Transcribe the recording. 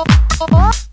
Oh, oh, oh.